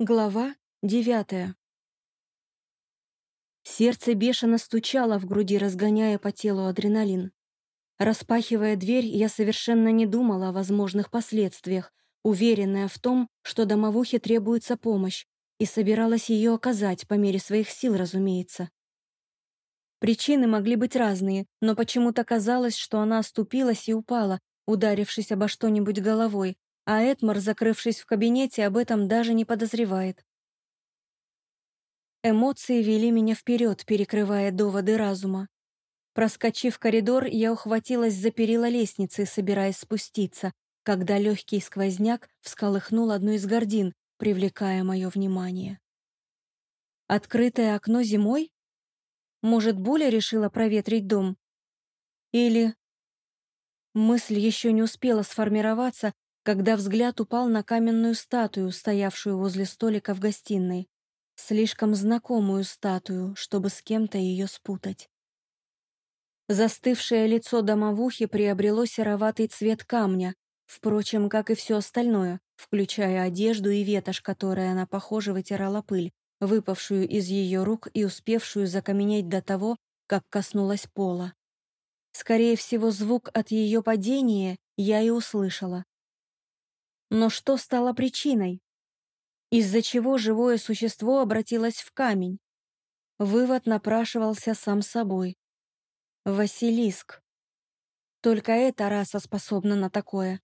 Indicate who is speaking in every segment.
Speaker 1: Глава девятая. Сердце бешено стучало в груди, разгоняя по телу адреналин. Распахивая дверь, я совершенно не думала о возможных последствиях, уверенная в том, что домовухе требуется помощь, и собиралась ее оказать по мере своих сил, разумеется. Причины могли быть разные, но почему-то казалось, что она оступилась и упала, ударившись обо что-нибудь головой, а Эдмар, закрывшись в кабинете, об этом даже не подозревает. Эмоции вели меня вперед, перекрывая доводы разума. Проскочив коридор, я ухватилась за перила лестницы, собираясь спуститься, когда легкий сквозняк всколыхнул одну из гордин, привлекая мое внимание. Открытое окно зимой? Может, Буля решила проветрить дом? Или... Мысль еще не успела сформироваться, когда взгляд упал на каменную статую, стоявшую возле столика в гостиной. Слишком знакомую статую, чтобы с кем-то ее спутать. Застывшее лицо домовухи приобрело сероватый цвет камня, впрочем, как и все остальное, включая одежду и ветошь, которой она, похоже, вытирала пыль, выпавшую из ее рук и успевшую закаменеть до того, как коснулась пола. Скорее всего, звук от ее падения я и услышала, но что стало причиной? Из-за чего живое существо обратилось в камень? Вывод напрашивался сам собой. Василиск. Только эта раса способна на такое.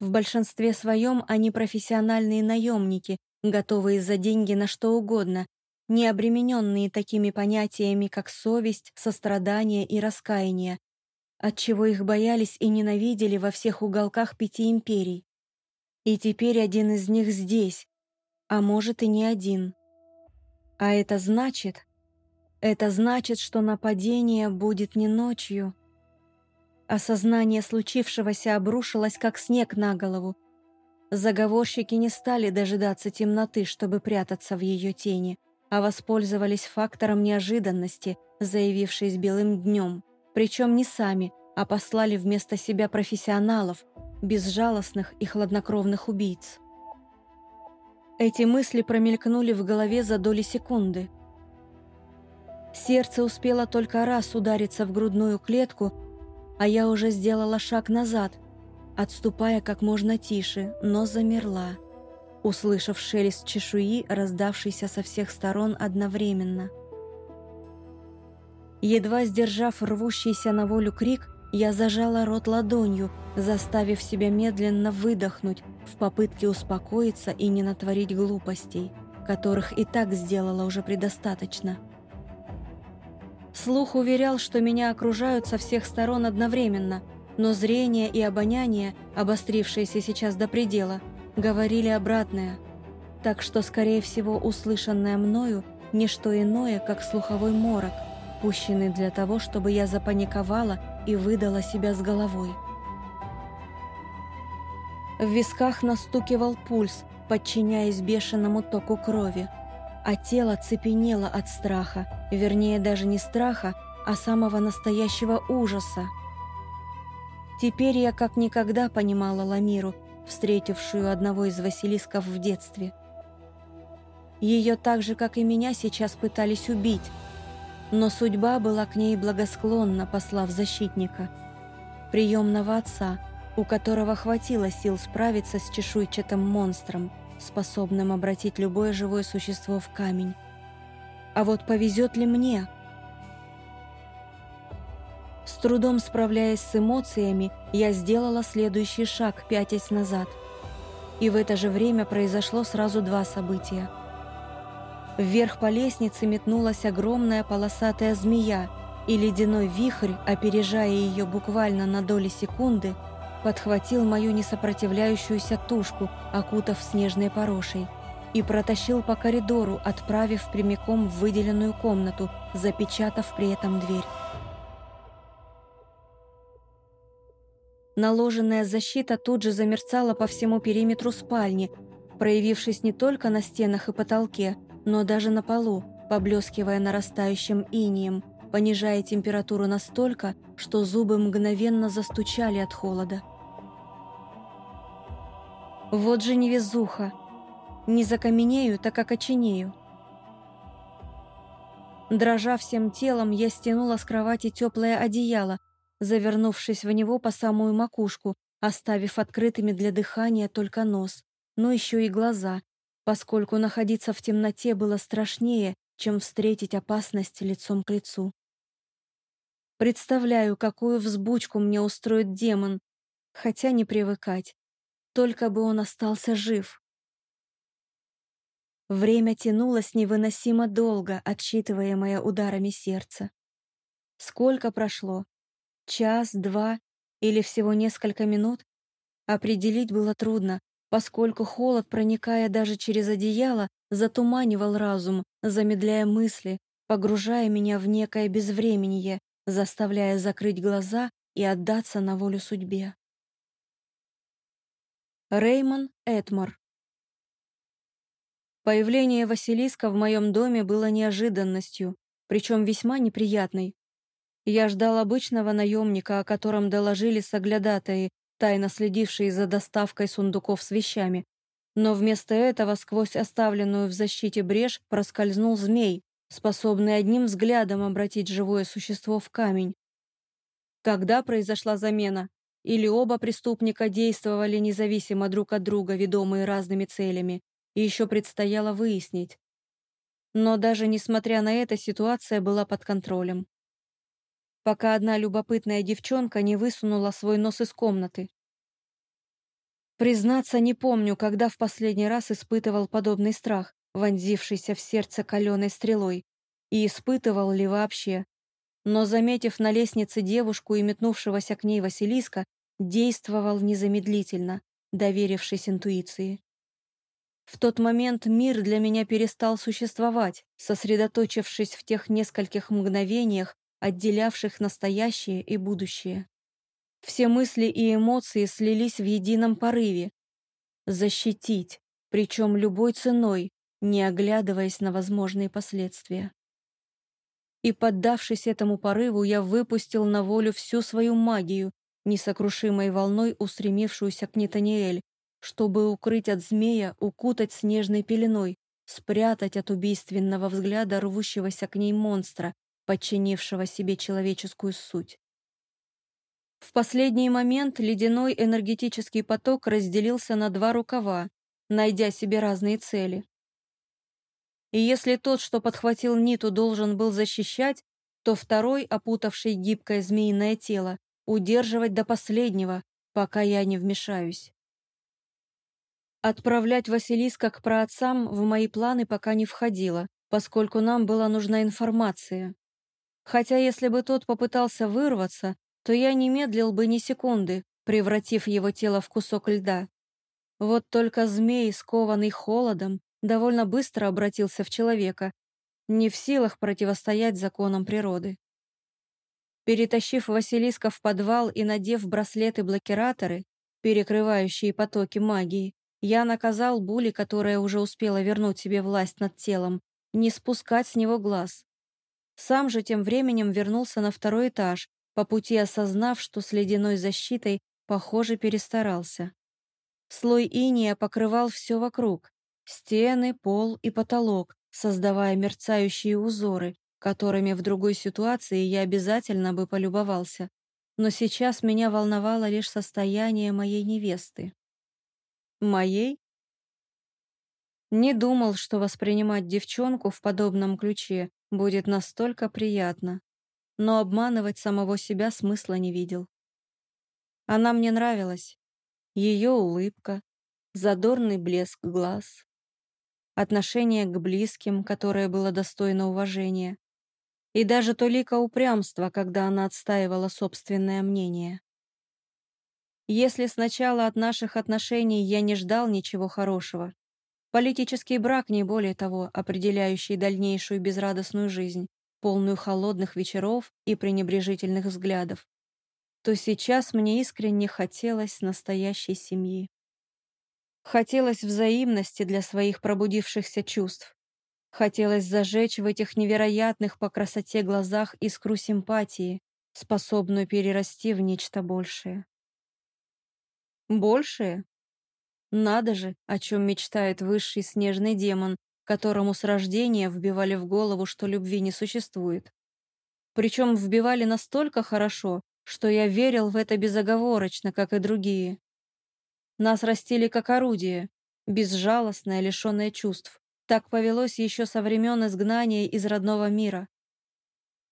Speaker 1: В большинстве своем они профессиональные наемники, готовые за деньги на что угодно, не обремененные такими понятиями, как совесть, сострадание и раскаяние, отчего их боялись и ненавидели во всех уголках пяти империй. И теперь один из них здесь, а может и не один. А это значит... Это значит, что нападение будет не ночью. Осознание случившегося обрушилось, как снег на голову. Заговорщики не стали дожидаться темноты, чтобы прятаться в ее тени, а воспользовались фактором неожиданности, заявившись белым днем. Причем не сами, а послали вместо себя профессионалов, безжалостных и хладнокровных убийц. Эти мысли промелькнули в голове за доли секунды. Сердце успело только раз удариться в грудную клетку, а я уже сделала шаг назад, отступая как можно тише, но замерла, услышав шелест чешуи, раздавшийся со всех сторон одновременно. Едва сдержав рвущийся на волю крик, я зажала рот ладонью, заставив себя медленно выдохнуть в попытке успокоиться и не натворить глупостей, которых и так сделала уже предостаточно. Слух уверял, что меня окружают со всех сторон одновременно, но зрение и обоняние, обострившиеся сейчас до предела, говорили обратное. Так что, скорее всего, услышанное мною – не что иное, как слуховой морок, пущенный для того, чтобы я запаниковала и выдала себя с головой. В висках настукивал пульс, подчиняясь бешеному току крови, а тело цепенело от страха, вернее даже не страха, а самого настоящего ужаса. Теперь я как никогда понимала Ламиру, встретившую одного из Василисков в детстве. Ее так же, как и меня, сейчас пытались убить, но судьба была к ней благосклонна, послав защитника. Приемного отца, у которого хватило сил справиться с чешуйчатым монстром, способным обратить любое живое существо в камень. А вот повезет ли мне? С трудом справляясь с эмоциями, я сделала следующий шаг, пятясь назад. И в это же время произошло сразу два события – Вверх по лестнице метнулась огромная полосатая змея, и ледяной вихрь, опережая ее буквально на доли секунды, подхватил мою несопротивляющуюся тушку, окутав снежной порошей, и протащил по коридору, отправив прямиком в выделенную комнату, запечатав при этом дверь. Наложенная защита тут же замерцала по всему периметру спальни, проявившись не только на стенах и потолке, но даже на полу, поблескивая нарастающим инием, понижая температуру настолько, что зубы мгновенно застучали от холода. Вот же невезуха! Не закаменею, так как очинею. Дрожа всем телом, я стянула с кровати теплое одеяло, завернувшись в него по самую макушку, оставив открытыми для дыхания только нос, но еще и глаза, поскольку находиться в темноте было страшнее, чем встретить опасность лицом к лицу. Представляю, какую взбучку мне устроит демон, хотя не привыкать. Только бы он остался жив. Время тянулось невыносимо долго, отсчитываемое ударами сердца. Сколько прошло? Час, два или всего несколько минут? Определить было трудно, поскольку холод, проникая даже через одеяло, затуманивал разум, замедляя мысли, погружая меня в некое безвременье, заставляя закрыть глаза и отдаться на волю судьбе. Реймон Этмор Появление Василиска в моем доме было неожиданностью, причем весьма неприятной. Я ждал обычного наемника, о котором доложили соглядатаи, тайно следившие за доставкой сундуков с вещами. Но вместо этого сквозь оставленную в защите брешь проскользнул змей, способный одним взглядом обратить живое существо в камень. Когда произошла замена? Или оба преступника действовали независимо друг от друга, ведомые разными целями? и еще предстояло выяснить. Но даже несмотря на это, ситуация была под контролем. Пока одна любопытная девчонка не высунула свой нос из комнаты. Признаться, не помню, когда в последний раз испытывал подобный страх, вонзившийся в сердце каленой стрелой, и испытывал ли вообще. Но, заметив на лестнице девушку и метнувшегося к ней Василиска, действовал незамедлительно, доверившись интуиции. В тот момент мир для меня перестал существовать, сосредоточившись в тех нескольких мгновениях, отделявших настоящее и будущее. Все мысли и эмоции слились в едином порыве. Защитить, причем любой ценой, не оглядываясь на возможные последствия. И, поддавшись этому порыву, я выпустил на волю всю свою магию, несокрушимой волной устремившуюся к Нетаниэль, чтобы укрыть от змея, укутать снежной пеленой, спрятать от убийственного взгляда рвущегося к ней монстра, подчинившего себе человеческую суть. В последний момент ледяной энергетический поток разделился на два рукава, найдя себе разные цели. И если тот, что подхватил Ниту, должен был защищать, то второй, опутавший гибкое змеиное тело, удерживать до последнего, пока я не вмешаюсь. Отправлять Василиска к праотцам в мои планы пока не входило, поскольку нам была нужна информация. Хотя если бы тот попытался вырваться, то я не медлил бы ни секунды, превратив его тело в кусок льда. Вот только змей, скованный холодом, довольно быстро обратился в человека, не в силах противостоять законам природы. Перетащив Василиска в подвал и надев браслеты-блокираторы, перекрывающие потоки магии, я наказал Були, которая уже успела вернуть себе власть над телом, не спускать с него глаз. Сам же тем временем вернулся на второй этаж, по пути осознав, что с ледяной защитой, похоже, перестарался. Слой иния покрывал все вокруг — стены, пол и потолок, создавая мерцающие узоры, которыми в другой ситуации я обязательно бы полюбовался. Но сейчас меня волновало лишь состояние моей невесты. Моей? Не думал, что воспринимать девчонку в подобном ключе будет настолько приятно, но обманывать самого себя смысла не видел. Она мне нравилась. Ее улыбка, задорный блеск глаз, отношение к близким, которое было достойно уважения, и даже толика упрямства, когда она отстаивала собственное мнение. Если сначала от наших отношений я не ждал ничего хорошего, политический брак не более того, определяющий дальнейшую безрадостную жизнь, полную холодных вечеров и пренебрежительных взглядов, то сейчас мне искренне хотелось настоящей семьи. Хотелось взаимности для своих пробудившихся чувств. Хотелось зажечь в этих невероятных по красоте глазах искру симпатии, способную перерасти в нечто большее. Большее? Надо же, о чем мечтает высший снежный демон, которому с рождения вбивали в голову, что любви не существует. Причем вбивали настолько хорошо, что я верил в это безоговорочно, как и другие. Нас растили как орудие, безжалостное, лишенное чувств. Так повелось еще со времен изгнания из родного мира.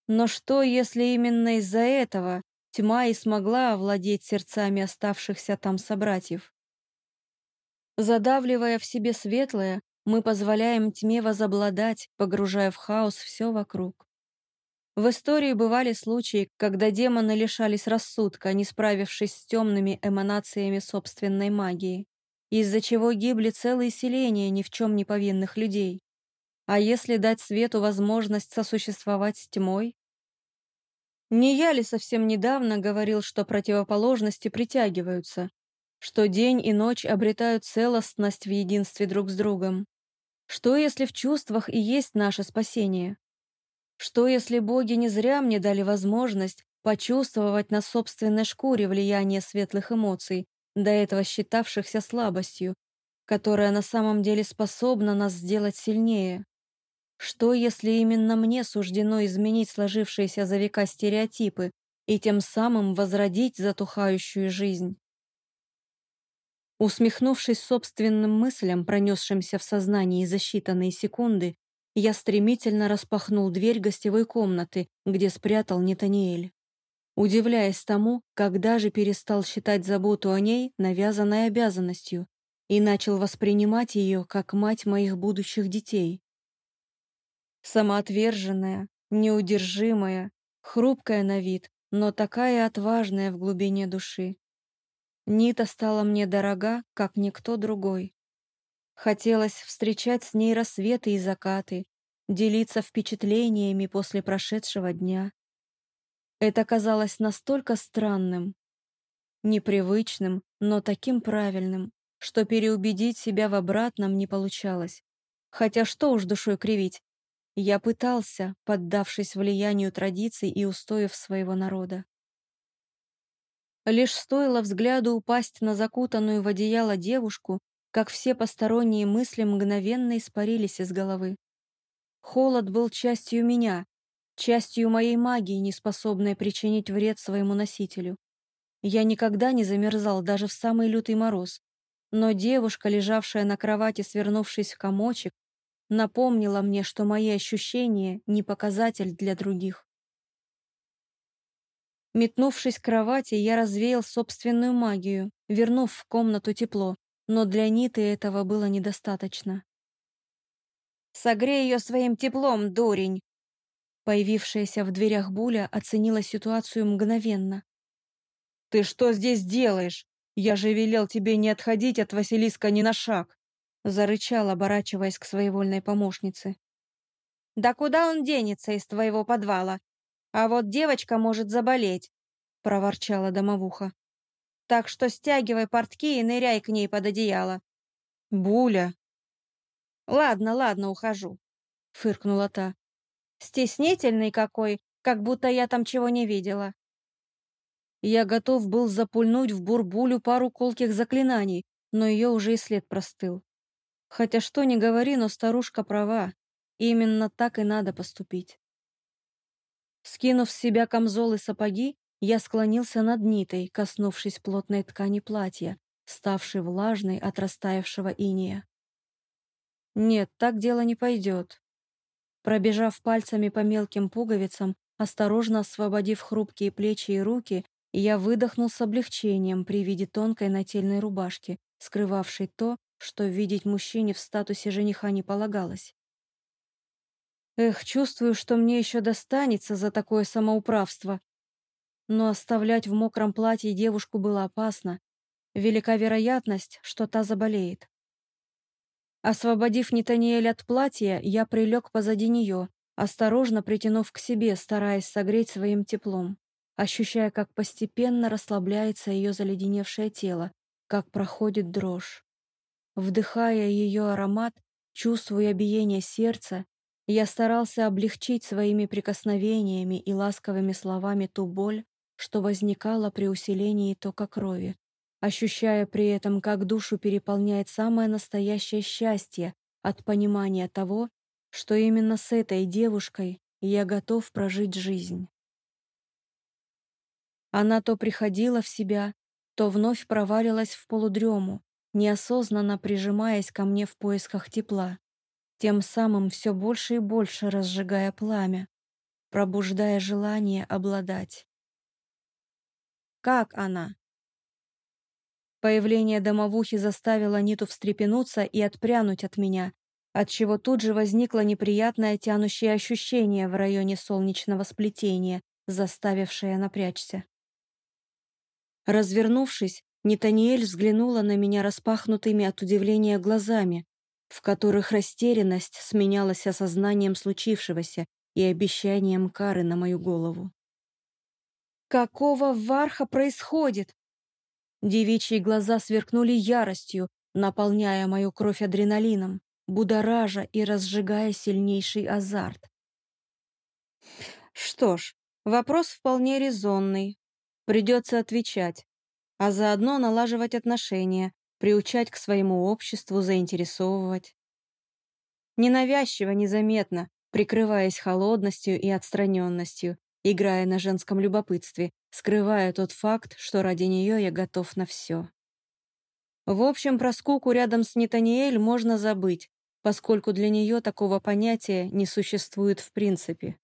Speaker 1: Но что, если именно из-за этого тьма и смогла овладеть сердцами оставшихся там собратьев? Задавливая в себе светлое, мы позволяем тьме возобладать, погружая в хаос все вокруг. В истории бывали случаи, когда демоны лишались рассудка, не справившись с темными эманациями собственной магии, из-за чего гибли целые селения ни в чем не повинных людей. А если дать свету возможность сосуществовать с тьмой? Не я ли совсем недавно говорил, что противоположности притягиваются, что день и ночь обретают целостность в единстве друг с другом. Что, если в чувствах и есть наше спасение? Что, если боги не зря мне дали возможность почувствовать на собственной шкуре влияние светлых эмоций, до этого считавшихся слабостью, которая на самом деле способна нас сделать сильнее? Что, если именно мне суждено изменить сложившиеся за века стереотипы и тем самым возродить затухающую жизнь? Усмехнувшись собственным мыслям, пронесшимся в сознании за считанные секунды, я стремительно распахнул дверь гостевой комнаты, где спрятал Нетаниэль. Удивляясь тому, когда же перестал считать заботу о ней навязанной обязанностью и начал воспринимать ее как мать моих будущих детей. Самоотверженная, неудержимая, хрупкая на вид, но такая отважная в глубине души. Нита стала мне дорога, как никто другой. Хотелось встречать с ней рассветы и закаты, делиться впечатлениями после прошедшего дня. Это казалось настолько странным, непривычным, но таким правильным, что переубедить себя в обратном не получалось. Хотя что уж душой кривить, я пытался, поддавшись влиянию традиций и устоев своего народа. Лишь стоило взгляду упасть на закутанную в одеяло девушку, как все посторонние мысли мгновенно испарились из головы. Холод был частью меня, частью моей магии, не способной причинить вред своему носителю. Я никогда не замерзал даже в самый лютый мороз, но девушка, лежавшая на кровати, свернувшись в комочек, напомнила мне, что мои ощущения не показатель для других. Метнувшись к кровати, я развеял собственную магию, вернув в комнату тепло, но для Ниты этого было недостаточно. «Согрей ее своим теплом, дурень!» Появившаяся в дверях Буля оценила ситуацию мгновенно. «Ты что здесь делаешь? Я же велел тебе не отходить от Василиска ни на шаг!» Зарычал, оборачиваясь к своевольной помощнице. «Да куда он денется из твоего подвала? А вот девочка может заболеть, проворчала домовуха. Так что стягивай портки и ныряй к ней под одеяло. Буля. Ладно, ладно, ухожу, фыркнула та. Стеснительный какой, как будто я там чего не видела. Я готов был запульнуть в бурбулю пару колких заклинаний, но ее уже и след простыл. Хотя что ни говори, но старушка права. Именно так и надо поступить. Скинув с себя камзол и сапоги, я склонился над нитой, коснувшись плотной ткани платья, ставшей влажной от растаявшего иния. Нет, так дело не пойдет. Пробежав пальцами по мелким пуговицам, осторожно освободив хрупкие плечи и руки, я выдохнул с облегчением при виде тонкой нательной рубашки, скрывавшей то, что видеть мужчине в статусе жениха не полагалось. Эх, чувствую, что мне еще достанется за такое самоуправство. Но оставлять в мокром платье девушку было опасно. Велика вероятность, что та заболеет. Освободив Нетаниэль от платья, я прилег позади нее, осторожно притянув к себе, стараясь согреть своим теплом, ощущая, как постепенно расслабляется ее заледеневшее тело, как проходит дрожь. Вдыхая ее аромат, чувствуя биение сердца, я старался облегчить своими прикосновениями и ласковыми словами ту боль, что возникала при усилении тока крови, ощущая при этом, как душу переполняет самое настоящее счастье от понимания того, что именно с этой девушкой я готов прожить жизнь. Она то приходила в себя, то вновь провалилась в полудрему, неосознанно прижимаясь ко мне в поисках тепла, тем самым все больше и больше разжигая пламя, пробуждая желание обладать. Как она? Появление домовухи заставило Ниту встрепенуться и отпрянуть от меня, отчего тут же возникло неприятное тянущее ощущение в районе солнечного сплетения, заставившее напрячься. Развернувшись, Нетаниэль взглянула на меня распахнутыми от удивления глазами, в которых растерянность сменялась осознанием случившегося и обещанием кары на мою голову. «Какого варха происходит?» Девичьи глаза сверкнули яростью, наполняя мою кровь адреналином, будоража и разжигая сильнейший азарт. Что ж, вопрос вполне резонный. Придется отвечать, а заодно налаживать отношения, приучать к своему обществу, заинтересовывать. Ненавязчиво, незаметно, прикрываясь холодностью и отстраненностью, играя на женском любопытстве, скрывая тот факт, что ради нее я готов на все. В общем, про скуку рядом с Нетаниэль можно забыть, поскольку для нее такого понятия не существует в принципе.